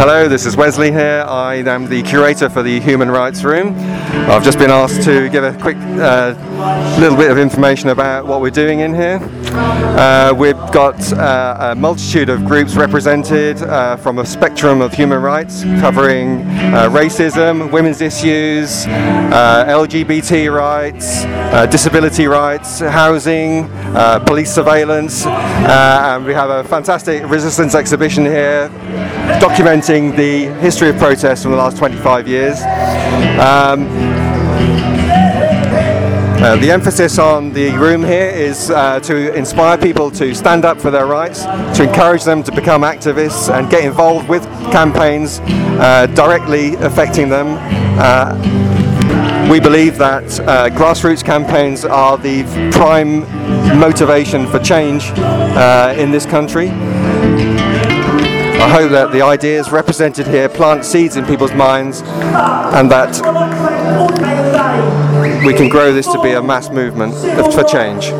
Hello, this is Wesley here. I am the curator for the Human Rights Room. I've just been asked to give a quick uh, little bit of information about what we're doing in here. Uh, we've got uh, a multitude of groups represented uh, from a spectrum of human rights covering uh, racism, women's issues, uh, LGBT rights, disability rights, housing, uh, police surveillance, uh, and we have a fantastic resistance exhibition here documenting the history of protests from the last 25 years. Um, uh, the emphasis on the room here is uh, to inspire people to stand up for their rights, to encourage them to become activists and get involved with campaigns uh, directly affecting them. We believe that uh, grassroots campaigns are the prime motivation for change uh, in this country. I hope that the ideas represented here plant seeds in people's minds and that we can grow this to be a mass movement for change.